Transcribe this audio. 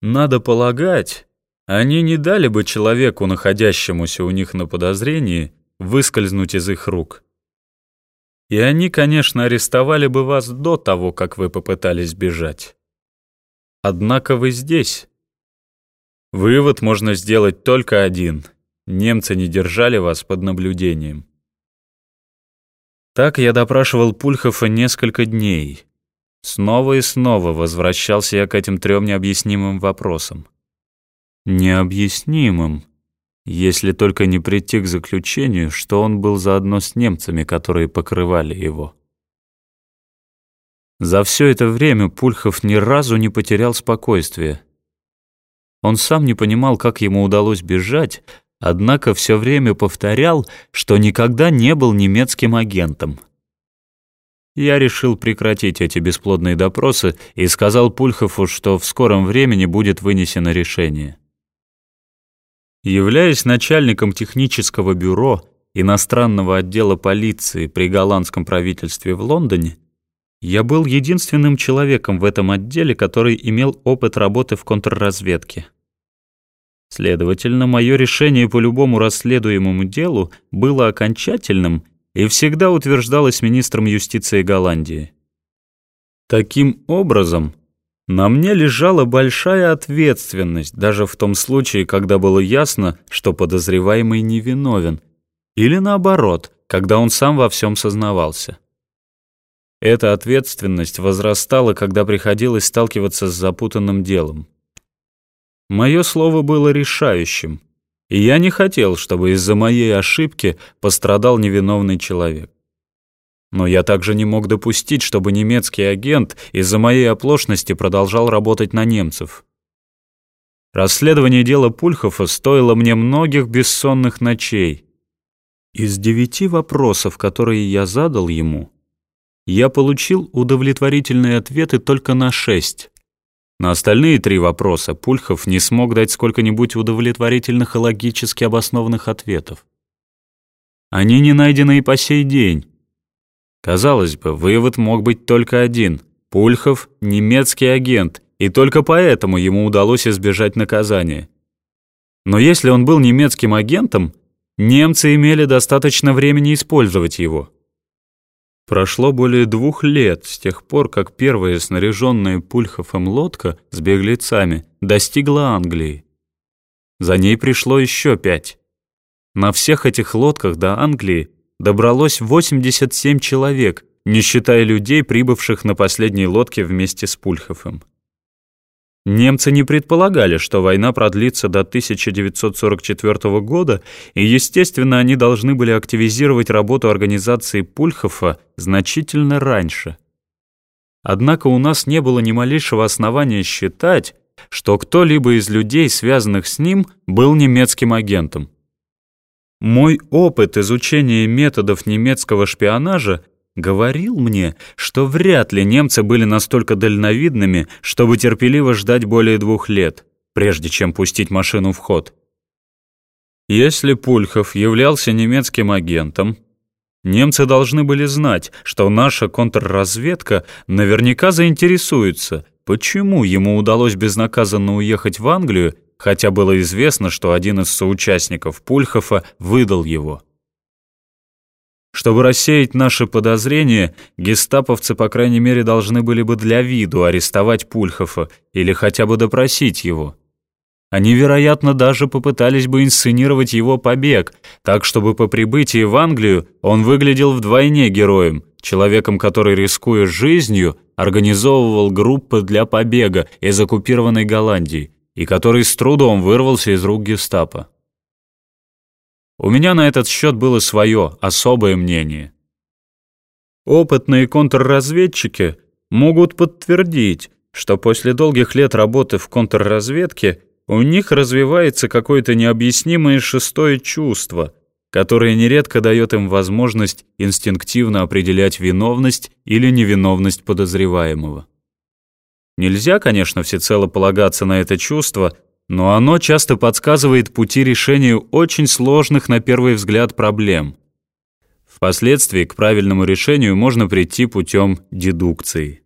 Надо полагать, они не дали бы человеку, находящемуся у них на подозрении, выскользнуть из их рук. И они, конечно, арестовали бы вас до того, как вы попытались бежать. Однако вы здесь. Вывод можно сделать только один. Немцы не держали вас под наблюдением. Так я допрашивал Пульхова несколько дней. Снова и снова возвращался я к этим трем необъяснимым вопросам. Необъяснимым, если только не прийти к заключению, что он был заодно с немцами, которые покрывали его. За все это время Пульхов ни разу не потерял спокойствие. Он сам не понимал, как ему удалось бежать, однако все время повторял, что никогда не был немецким агентом. Я решил прекратить эти бесплодные допросы и сказал Пульхову, что в скором времени будет вынесено решение. Являясь начальником технического бюро иностранного отдела полиции при голландском правительстве в Лондоне, я был единственным человеком в этом отделе, который имел опыт работы в контрразведке. Следовательно, мое решение по любому расследуемому делу было окончательным и всегда утверждалось министром юстиции Голландии. Таким образом, на мне лежала большая ответственность, даже в том случае, когда было ясно, что подозреваемый невиновен, или наоборот, когда он сам во всем сознавался. Эта ответственность возрастала, когда приходилось сталкиваться с запутанным делом. Мое слово было решающим, и я не хотел, чтобы из-за моей ошибки пострадал невиновный человек. Но я также не мог допустить, чтобы немецкий агент из-за моей оплошности продолжал работать на немцев. Расследование дела Пульхова стоило мне многих бессонных ночей. Из девяти вопросов, которые я задал ему, я получил удовлетворительные ответы только на шесть. На остальные три вопроса Пульхов не смог дать сколько-нибудь удовлетворительных и логически обоснованных ответов. Они не найдены и по сей день. Казалось бы, вывод мог быть только один. Пульхов — немецкий агент, и только поэтому ему удалось избежать наказания. Но если он был немецким агентом, немцы имели достаточно времени использовать его. Прошло более двух лет с тех пор, как первая снаряженная Пульховым лодка с беглецами достигла Англии. За ней пришло еще пять. На всех этих лодках до Англии добралось 87 человек, не считая людей, прибывших на последней лодке вместе с Пульховым. Немцы не предполагали, что война продлится до 1944 года, и, естественно, они должны были активизировать работу организации Пульхофа значительно раньше. Однако у нас не было ни малейшего основания считать, что кто-либо из людей, связанных с ним, был немецким агентом. Мой опыт изучения методов немецкого шпионажа говорил мне, что вряд ли немцы были настолько дальновидными, чтобы терпеливо ждать более двух лет, прежде чем пустить машину в ход. Если Пульхов являлся немецким агентом, немцы должны были знать, что наша контрразведка наверняка заинтересуется, почему ему удалось безнаказанно уехать в Англию, хотя было известно, что один из соучастников Пульхова выдал его. Чтобы рассеять наши подозрения, гестаповцы, по крайней мере, должны были бы для виду арестовать Пульхова или хотя бы допросить его. Они, вероятно, даже попытались бы инсценировать его побег, так чтобы по прибытии в Англию он выглядел вдвойне героем, человеком, который, рискуя жизнью, организовывал группы для побега из оккупированной Голландии и который с трудом вырвался из рук гестапо. У меня на этот счет было свое, особое мнение. Опытные контрразведчики могут подтвердить, что после долгих лет работы в контрразведке у них развивается какое-то необъяснимое шестое чувство, которое нередко дает им возможность инстинктивно определять виновность или невиновность подозреваемого. Нельзя, конечно, всецело полагаться на это чувство, но оно часто подсказывает пути решения очень сложных на первый взгляд проблем. Впоследствии к правильному решению можно прийти путем дедукции.